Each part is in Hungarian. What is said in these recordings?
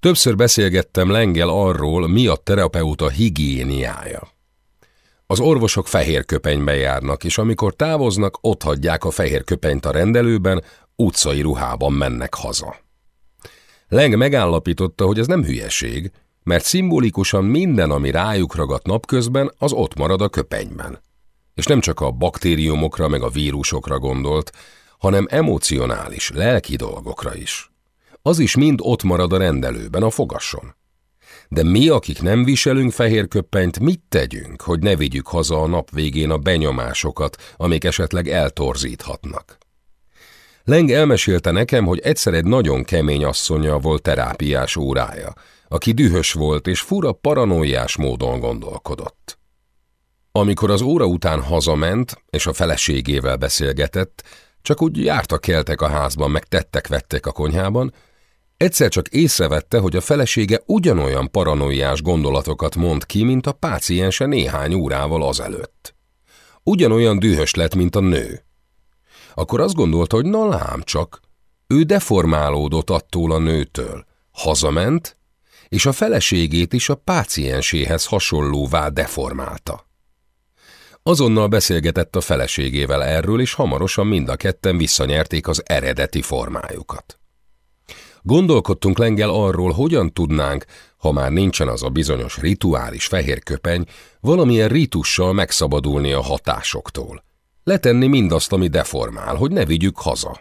Többször beszélgettem Lengel arról, mi a terapeuta higiéniája. Az orvosok fehér köpenybe járnak, és amikor távoznak, ott hagyják a fehér köpenyt a rendelőben, utcai ruhában mennek haza. Leng megállapította, hogy ez nem hülyeség, mert szimbolikusan minden, ami rájuk ragadt napközben, az ott marad a köpenyben. És nem csak a baktériumokra meg a vírusokra gondolt, hanem emocionális, lelki dolgokra is. Az is mind ott marad a rendelőben, a fogason. De mi, akik nem viselünk fehér köppenyt, mit tegyünk, hogy ne vigyük haza a nap végén a benyomásokat, amik esetleg eltorzíthatnak? Leng elmesélte nekem, hogy egyszer egy nagyon kemény asszonya volt terápiás órája, aki dühös volt és fura paranoiás módon gondolkodott. Amikor az óra után hazament, és a feleségével beszélgetett, csak úgy jártak keltek a házban, meg tettek-vettek a konyhában, egyszer csak észrevette, hogy a felesége ugyanolyan paranoiás gondolatokat mond ki, mint a páciense néhány órával azelőtt. Ugyanolyan dühös lett, mint a nő. Akkor azt gondolta, hogy na lám csak, ő deformálódott attól a nőtől. Hazament, és a feleségét is a pácienséhez hasonlóvá deformálta. Azonnal beszélgetett a feleségével erről, és hamarosan mind a ketten visszanyerték az eredeti formájukat. Gondolkodtunk Lengel arról, hogyan tudnánk, ha már nincsen az a bizonyos rituális fehér köpeny, valamilyen ritussal megszabadulni a hatásoktól. Letenni mindazt, ami deformál, hogy ne vigyük haza.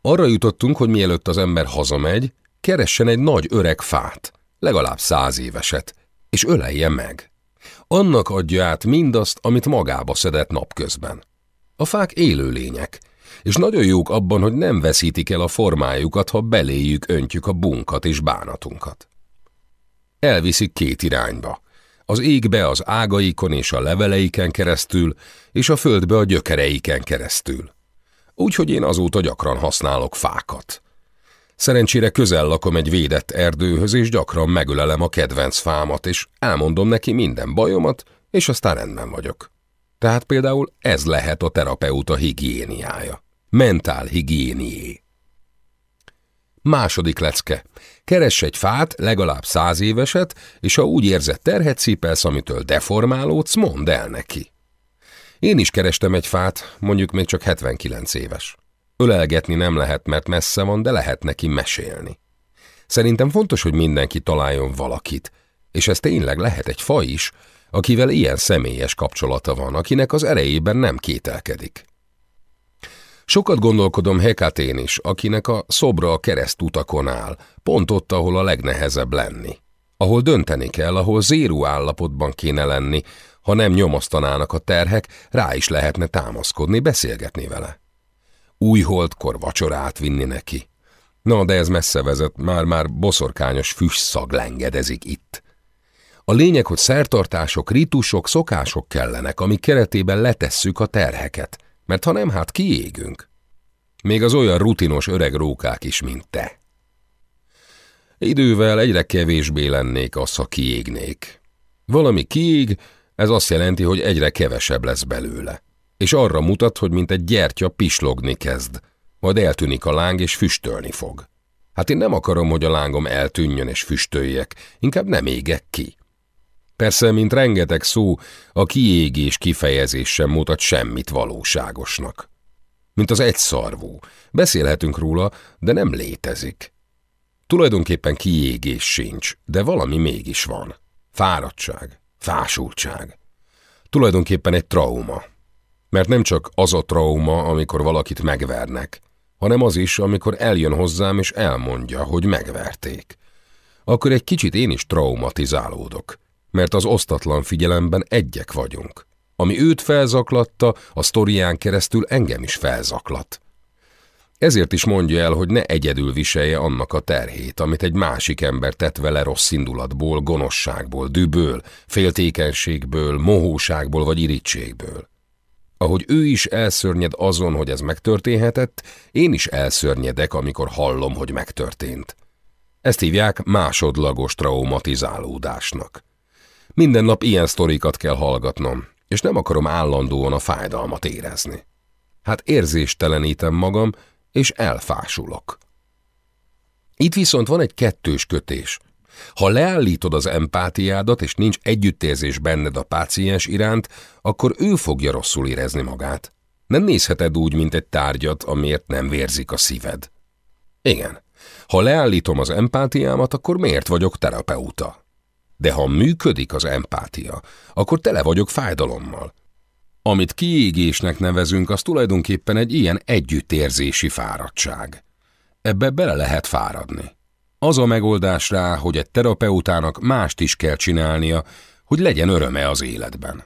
Arra jutottunk, hogy mielőtt az ember hazamegy, keressen egy nagy öreg fát, legalább száz éveset, és ölelje meg. Annak adja át mindazt, amit magába szedett napközben. A fák élőlények, és nagyon jók abban, hogy nem veszítik el a formájukat, ha beléjük öntjük a bunkat és bánatunkat. Elviszik két irányba. Az égbe az ágaikon és a leveleiken keresztül, és a földbe a gyökereiken keresztül. Úgyhogy én azóta gyakran használok fákat. Szerencsére közel lakom egy védett erdőhöz, és gyakran megölelem a kedvenc fámat, és elmondom neki minden bajomat, és aztán rendben vagyok. Tehát például ez lehet a terapeuta higiéniája. Mentál higiénié. Második lecke. Keress egy fát, legalább száz éveset, és ha úgy érzed terhet szípelsz, amitől deformálódsz, mondd el neki. Én is kerestem egy fát, mondjuk még csak 79 éves. Ölelgetni nem lehet, mert messze van, de lehet neki mesélni. Szerintem fontos, hogy mindenki találjon valakit, és ez tényleg lehet egy faj is, akivel ilyen személyes kapcsolata van, akinek az erejében nem kételkedik. Sokat gondolkodom Hekatén is, akinek a szobra a keresztutakon áll, pont ott, ahol a legnehezebb lenni. Ahol dönteni kell, ahol zéró állapotban kéne lenni, ha nem nyomasztanának a terhek, rá is lehetne támaszkodni, beszélgetni vele. Új holdkor vacsorát vinni neki. Na, de ez messze vezet, már-már boszorkányos szag lengedezik itt. A lényeg, hogy szertartások, ritusok, szokások kellenek, amik keretében letesszük a terheket – mert ha nem, hát kiégünk. Még az olyan rutinos öreg rókák is, mint te. Idővel egyre kevésbé lennék az, ha kiégnék. Valami kiég, ez azt jelenti, hogy egyre kevesebb lesz belőle. És arra mutat, hogy mint egy gyertya pislogni kezd, majd eltűnik a láng és füstölni fog. Hát én nem akarom, hogy a lángom eltűnjön és füstöljek, inkább nem égek ki. Persze, mint rengeteg szó, a kiégés kifejezés sem mutat semmit valóságosnak. Mint az egyszarvú. Beszélhetünk róla, de nem létezik. Tulajdonképpen kiégés sincs, de valami mégis van. Fáradtság, fásultság. Tulajdonképpen egy trauma. Mert nem csak az a trauma, amikor valakit megvernek, hanem az is, amikor eljön hozzám és elmondja, hogy megverték. Akkor egy kicsit én is traumatizálódok mert az osztatlan figyelemben egyek vagyunk. Ami őt felzaklatta, a sztorián keresztül engem is felzaklat. Ezért is mondja el, hogy ne egyedül viselje annak a terhét, amit egy másik ember tett vele rossz indulatból, gonoszságból, düből, féltékenységből, mohóságból vagy irítségből. Ahogy ő is elszörnyed azon, hogy ez megtörténhetett, én is elszörnyedek, amikor hallom, hogy megtörtént. Ezt hívják másodlagos traumatizálódásnak. Minden nap ilyen sztorikat kell hallgatnom, és nem akarom állandóan a fájdalmat érezni. Hát érzéstelenítem magam, és elfásulok. Itt viszont van egy kettős kötés. Ha leállítod az empátiádat, és nincs együttérzés benned a páciens iránt, akkor ő fogja rosszul érezni magát. Nem nézheted úgy, mint egy tárgyat, amiért nem vérzik a szíved. Igen, ha leállítom az empátiámat, akkor miért vagyok terapeuta? De ha működik az empátia, akkor tele vagyok fájdalommal. Amit kiégésnek nevezünk, az tulajdonképpen egy ilyen együttérzési fáradtság. Ebbe bele lehet fáradni. Az a megoldás rá, hogy egy terapeutának mást is kell csinálnia, hogy legyen öröme az életben.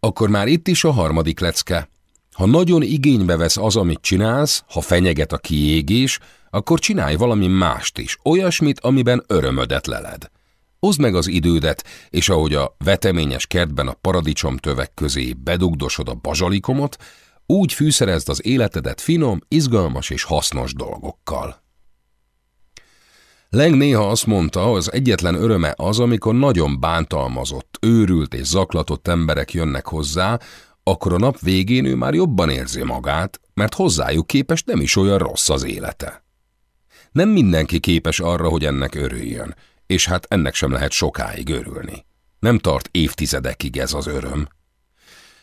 Akkor már itt is a harmadik lecke. Ha nagyon igénybe vesz az, amit csinálsz, ha fenyeget a kiégés, akkor csinálj valami mást is, olyasmit, amiben örömödet leled. Hozd meg az idődet, és ahogy a veteményes kertben a paradicsomtövek közé bedugdosod a bazsalikomot, úgy fűszerezd az életedet finom, izgalmas és hasznos dolgokkal. Leng néha azt mondta, az egyetlen öröme az, amikor nagyon bántalmazott, őrült és zaklatott emberek jönnek hozzá, akkor a nap végén ő már jobban érzi magát, mert hozzájuk képest nem is olyan rossz az élete. Nem mindenki képes arra, hogy ennek örüljön, és hát ennek sem lehet sokáig örülni. Nem tart évtizedekig ez az öröm.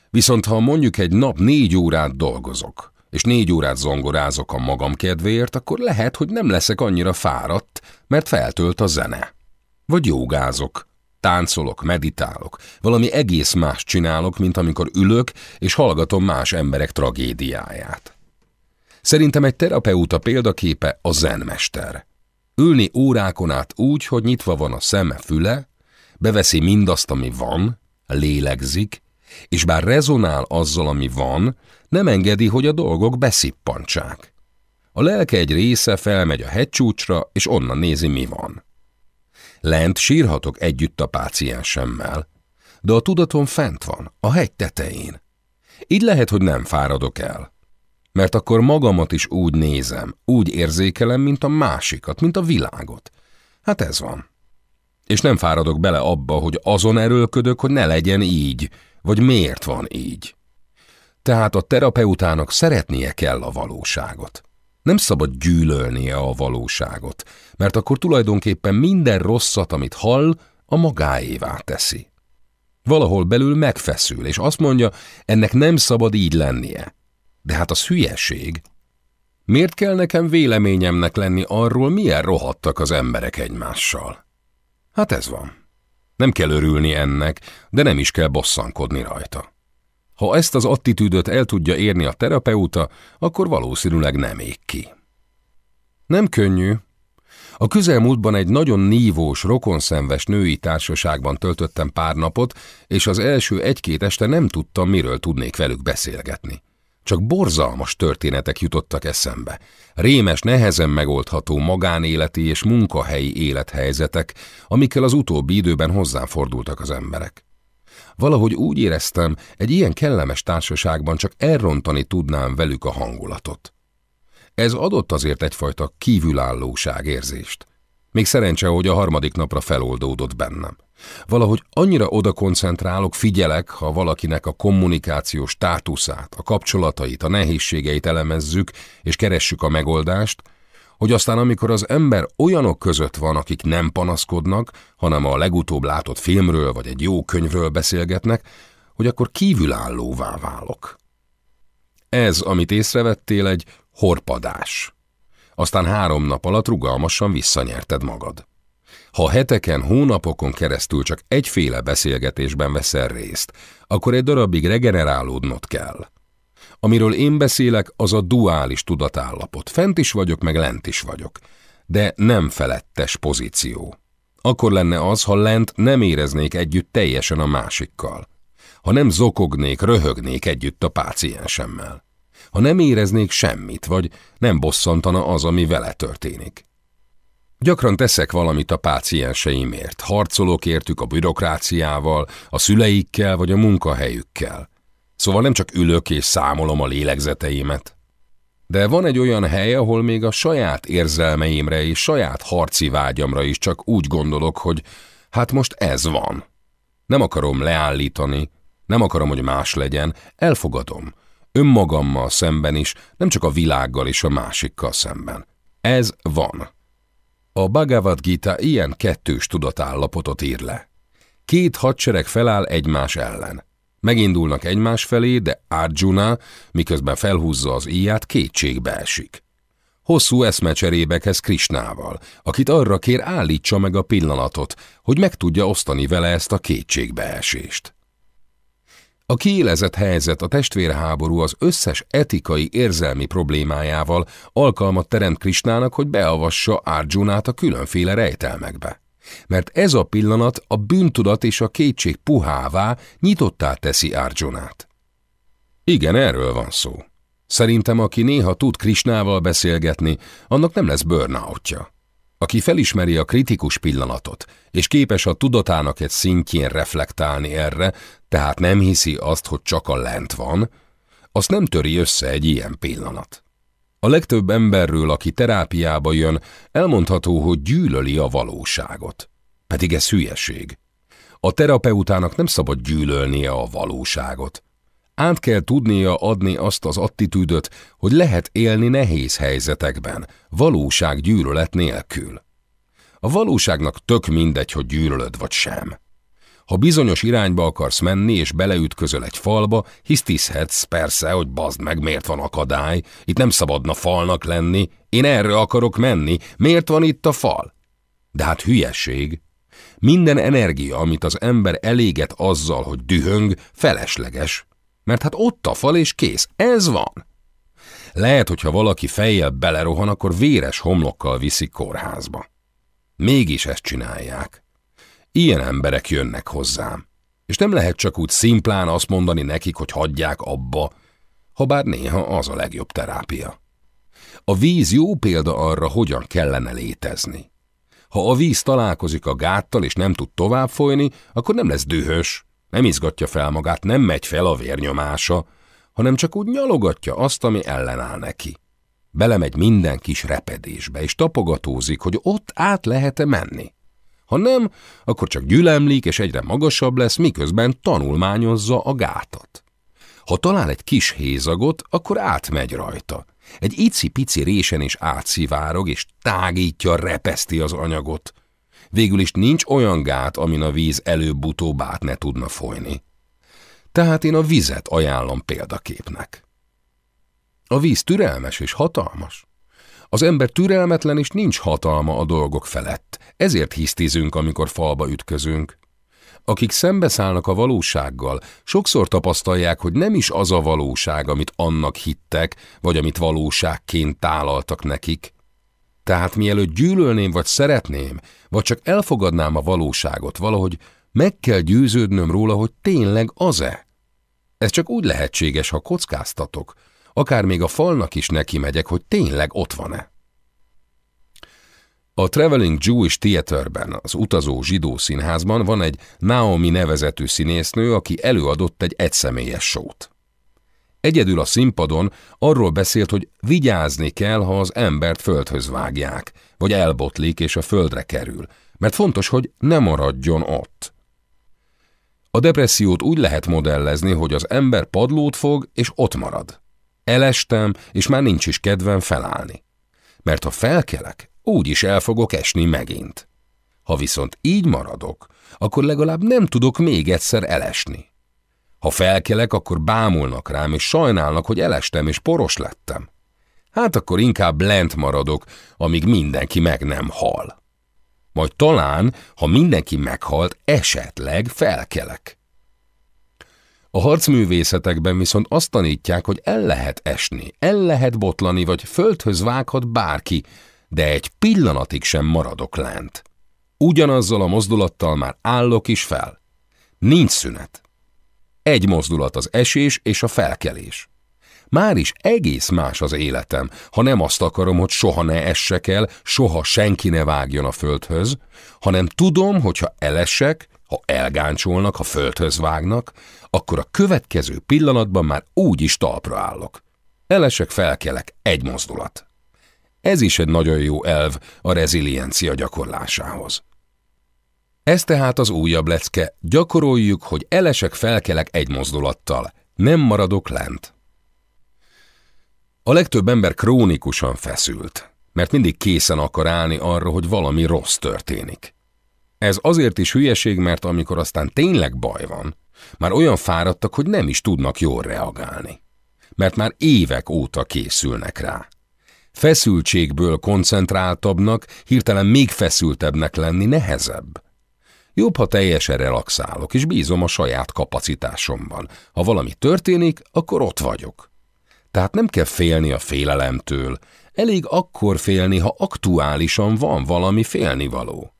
Viszont ha mondjuk egy nap négy órát dolgozok, és négy órát zongorázok a magam kedvéért, akkor lehet, hogy nem leszek annyira fáradt, mert feltölt a zene. Vagy jogázok, táncolok, meditálok, valami egész más csinálok, mint amikor ülök és hallgatom más emberek tragédiáját. Szerintem egy terapeuta példaképe a zenmester. Ülni órákon át úgy, hogy nyitva van a szeme füle, beveszi mindazt, ami van, lélegzik, és bár rezonál azzal, ami van, nem engedi, hogy a dolgok beszippantsák. A lelke egy része felmegy a hegycsúcsra, és onnan nézi, mi van. Lent sírhatok együtt a páciensemmel, de a tudatom fent van, a hegy tetején. Így lehet, hogy nem fáradok el. Mert akkor magamat is úgy nézem, úgy érzékelem, mint a másikat, mint a világot. Hát ez van. És nem fáradok bele abba, hogy azon erőlködök, hogy ne legyen így, vagy miért van így. Tehát a terapeutának szeretnie kell a valóságot. Nem szabad gyűlölnie a valóságot, mert akkor tulajdonképpen minden rosszat, amit hall, a magáévá teszi. Valahol belül megfeszül, és azt mondja, ennek nem szabad így lennie. De hát az hülyeség. Miért kell nekem véleményemnek lenni arról, milyen rohadtak az emberek egymással? Hát ez van. Nem kell örülni ennek, de nem is kell bosszankodni rajta. Ha ezt az attitűdöt el tudja érni a terapeuta, akkor valószínűleg nem ég ki. Nem könnyű. A közelmúltban egy nagyon nívós, rokonszenves női társaságban töltöttem pár napot, és az első egy-két este nem tudtam, miről tudnék velük beszélgetni. Csak borzalmas történetek jutottak eszembe. Rémes, nehezen megoldható magánéleti és munkahelyi élethelyzetek, amikkel az utóbbi időben hozzám fordultak az emberek. Valahogy úgy éreztem, egy ilyen kellemes társaságban csak elrontani tudnám velük a hangulatot. Ez adott azért egyfajta kívülállóság érzést. Még szerencse, hogy a harmadik napra feloldódott bennem. Valahogy annyira oda koncentrálok, figyelek, ha valakinek a kommunikációs státuszát, a kapcsolatait, a nehézségeit elemezzük, és keressük a megoldást, hogy aztán amikor az ember olyanok között van, akik nem panaszkodnak, hanem a legutóbb látott filmről vagy egy jó könyvről beszélgetnek, hogy akkor kívülállóvá válok. Ez, amit észrevettél, egy horpadás. Aztán három nap alatt rugalmasan visszanyerted magad. Ha heteken, hónapokon keresztül csak egyféle beszélgetésben veszel részt, akkor egy darabig regenerálódnod kell. Amiről én beszélek, az a duális tudatállapot. Fent is vagyok, meg lent is vagyok. De nem felettes pozíció. Akkor lenne az, ha lent nem éreznék együtt teljesen a másikkal. Ha nem zokognék, röhögnék együtt a páciensemmel. Ha nem éreznék semmit, vagy nem bosszantana az, ami vele történik. Gyakran teszek valamit a pácienseimért, harcolok értük a bürokráciával, a szüleikkel vagy a munkahelyükkel. Szóval nem csak ülök és számolom a lélegzeteimet. De van egy olyan hely, ahol még a saját érzelmeimre és saját harci vágyamra is csak úgy gondolok, hogy hát most ez van. Nem akarom leállítani, nem akarom, hogy más legyen, elfogadom. Önmagammal szemben is, nem csak a világgal és a másikkal szemben. Ez van. A Bhagavad Gita ilyen kettős tudatállapotot ír le. Két hadsereg feláll egymás ellen. Megindulnak egymás felé, de Arjuna, miközben felhúzza az íját, kétségbe esik. Hosszú eszmecserébe kezd Krisnával, akit arra kér állítsa meg a pillanatot, hogy meg tudja osztani vele ezt a kétségbeesést. A kiélezett helyzet, a testvérháború az összes etikai, érzelmi problémájával alkalmat teremt Krisnának, hogy beavassa Arjunát a különféle rejtelmekbe. Mert ez a pillanat a bűntudat és a kétség puhává nyitottá teszi Arjunát. Igen, erről van szó. Szerintem, aki néha tud Krisnával beszélgetni, annak nem lesz burnoutja. Aki felismeri a kritikus pillanatot, és képes a tudatának egy szintjén reflektálni erre, tehát nem hiszi azt, hogy csak a lent van, azt nem töri össze egy ilyen pillanat. A legtöbb emberről, aki terápiába jön, elmondható, hogy gyűlöli a valóságot. Pedig ez hülyeség. A terapeutának nem szabad gyűlölnie a valóságot. Át kell tudnia adni azt az attitűdöt, hogy lehet élni nehéz helyzetekben, valóság gyűlölet nélkül. A valóságnak tök mindegy, hogy gyűlölöd vagy sem. Ha bizonyos irányba akarsz menni és beleütközöl egy falba, hisztizhetsz persze, hogy bazd meg, miért van akadály, itt nem szabadna falnak lenni, én erre akarok menni, miért van itt a fal? De hát hülyeség. Minden energia, amit az ember eléget azzal, hogy dühöng, felesleges. Mert hát ott a fal és kész, ez van. Lehet, hogyha valaki fejjel belerohan, akkor véres homlokkal viszik kórházba. Mégis ezt csinálják. Ilyen emberek jönnek hozzám. És nem lehet csak úgy szimplán azt mondani nekik, hogy hagyják abba, ha bár néha az a legjobb terápia. A víz jó példa arra, hogyan kellene létezni. Ha a víz találkozik a gáttal és nem tud tovább folyni, akkor nem lesz dühös, nem izgatja fel magát, nem megy fel a vérnyomása, hanem csak úgy nyalogatja azt, ami ellenáll neki. Belemegy minden kis repedésbe, és tapogatózik, hogy ott át lehet-e menni. Ha nem, akkor csak gyülemlik, és egyre magasabb lesz, miközben tanulmányozza a gátat. Ha talál egy kis hézagot, akkor átmegy rajta. Egy icipici résen is átszivárog, és tágítja, repeszti az anyagot. Végül is nincs olyan gát, amin a víz előbb-utóbb át ne tudna folyni. Tehát én a vizet ajánlom példaképnek. A víz türelmes és hatalmas. Az ember türelmetlen és nincs hatalma a dolgok felett, ezért hisztizünk, amikor falba ütközünk. Akik szembeszállnak a valósággal, sokszor tapasztalják, hogy nem is az a valóság, amit annak hittek, vagy amit valóságként tálaltak nekik. Tehát mielőtt gyűlölném vagy szeretném, vagy csak elfogadnám a valóságot valahogy, meg kell győződnöm róla, hogy tényleg az-e. Ez csak úgy lehetséges, ha kockáztatok, akár még a falnak is neki megyek, hogy tényleg ott van-e. A Traveling Jewish Theaterben, az utazó zsidó színházban van egy Naomi nevezetű színésznő, aki előadott egy egyszemélyes sót. Egyedül a színpadon arról beszélt, hogy vigyázni kell, ha az embert földhöz vágják, vagy elbotlik és a földre kerül, mert fontos, hogy ne maradjon ott. A depressziót úgy lehet modellezni, hogy az ember padlót fog, és ott marad. Elestem, és már nincs is kedvem felállni. Mert ha felkelek, úgy is el fogok esni megint. Ha viszont így maradok, akkor legalább nem tudok még egyszer elesni. Ha felkelek, akkor bámulnak rám, és sajnálnak, hogy elestem és poros lettem. Hát akkor inkább lent maradok, amíg mindenki meg nem hal. Majd talán, ha mindenki meghalt, esetleg felkelek. A harcművészetekben viszont azt tanítják, hogy el lehet esni, el lehet botlani, vagy földhöz vághat bárki, de egy pillanatig sem maradok lent. Ugyanazzal a mozdulattal már állok is fel. Nincs szünet. Egy mozdulat az esés és a felkelés. Már is egész más az életem, ha nem azt akarom, hogy soha ne essek el, soha senki ne vágjon a földhöz, hanem tudom, hogy ha elesek, ha elgáncsolnak, ha földhöz vágnak, akkor a következő pillanatban már úgy is talpra állok. Elesek, felkelek, egy mozdulat. Ez is egy nagyon jó elv a reziliencia gyakorlásához. Ez tehát az újabb lecke, gyakoroljuk, hogy elesek, felkelek egy mozdulattal, nem maradok lent. A legtöbb ember krónikusan feszült. mert mindig készen akar állni arra, hogy valami rossz történik. Ez azért is hülyeség, mert amikor aztán tényleg baj van, már olyan fáradtak, hogy nem is tudnak jól reagálni. Mert már évek óta készülnek rá. Feszültségből koncentráltabbnak, hirtelen még feszültebbnek lenni nehezebb. Jobb, ha teljesen relaxálok, és bízom a saját kapacitásomban. Ha valami történik, akkor ott vagyok. Tehát nem kell félni a félelemtől, elég akkor félni, ha aktuálisan van valami félnivaló.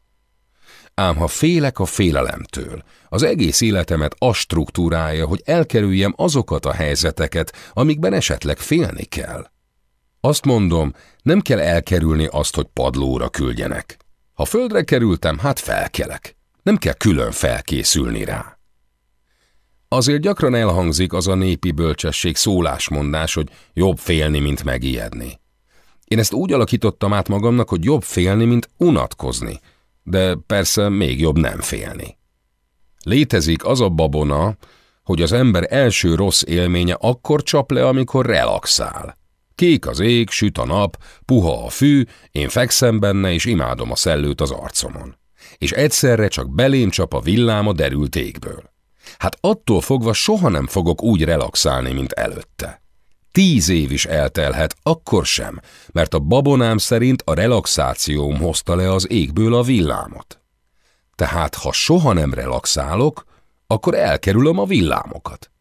Ám ha félek a félelemtől, az egész életemet a struktúrája, hogy elkerüljem azokat a helyzeteket, amikben esetleg félni kell. Azt mondom, nem kell elkerülni azt, hogy padlóra küldjenek. Ha földre kerültem, hát felkelek. Nem kell külön felkészülni rá. Azért gyakran elhangzik az a népi bölcsesség szólásmondás, hogy jobb félni, mint megijedni. Én ezt úgy alakítottam át magamnak, hogy jobb félni, mint unatkozni, de persze még jobb nem félni. Létezik az a babona, hogy az ember első rossz élménye akkor csap le, amikor relaxál. Kék az ég, süt a nap, puha a fű, én fekszem benne, és imádom a szellőt az arcomon. És egyszerre csak belém csap a villám a derült égből. Hát attól fogva soha nem fogok úgy relaxálni, mint előtte. Tíz év is eltelhet, akkor sem, mert a babonám szerint a relaxációm hozta le az égből a villámot. Tehát, ha soha nem relaxálok, akkor elkerülöm a villámokat.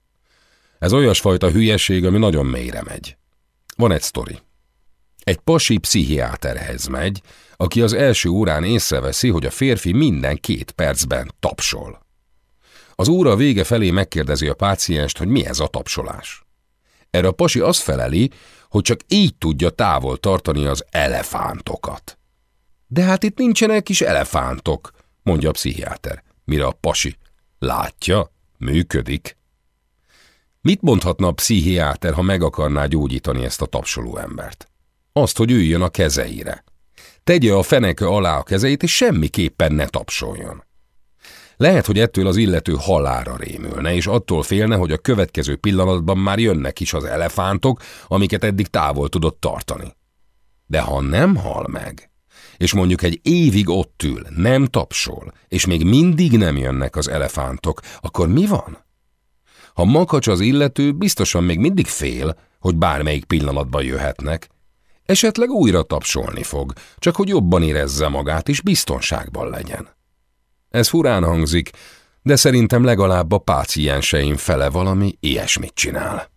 Ez olyasfajta hülyeség, ami nagyon mélyre megy. Van egy sztori. Egy pasi pszichiáterhez megy, aki az első órán észreveszi, hogy a férfi minden két percben tapsol. Az óra vége felé megkérdezi a pácienst, hogy mi ez a tapsolás. Erre a pasi azt feleli, hogy csak így tudja távol tartani az elefántokat. De hát itt nincsenek is elefántok, mondja a pszichiáter, mire a pasi. Látja, működik. Mit mondhatna a pszichiáter, ha meg akarná gyógyítani ezt a tapsoló embert? Azt, hogy üljön a kezeire. Tegye a feneke alá a kezeit, és semmiképpen ne tapsoljon. Lehet, hogy ettől az illető halára rémülne, és attól félne, hogy a következő pillanatban már jönnek is az elefántok, amiket eddig távol tudott tartani. De ha nem hal meg, és mondjuk egy évig ott ül, nem tapsol, és még mindig nem jönnek az elefántok, akkor mi van? Ha makacs az illető, biztosan még mindig fél, hogy bármelyik pillanatban jöhetnek. Esetleg újra tapsolni fog, csak hogy jobban érezze magát és biztonságban legyen. Ez furán hangzik, de szerintem legalább a pácienseim fele valami ilyesmit csinál.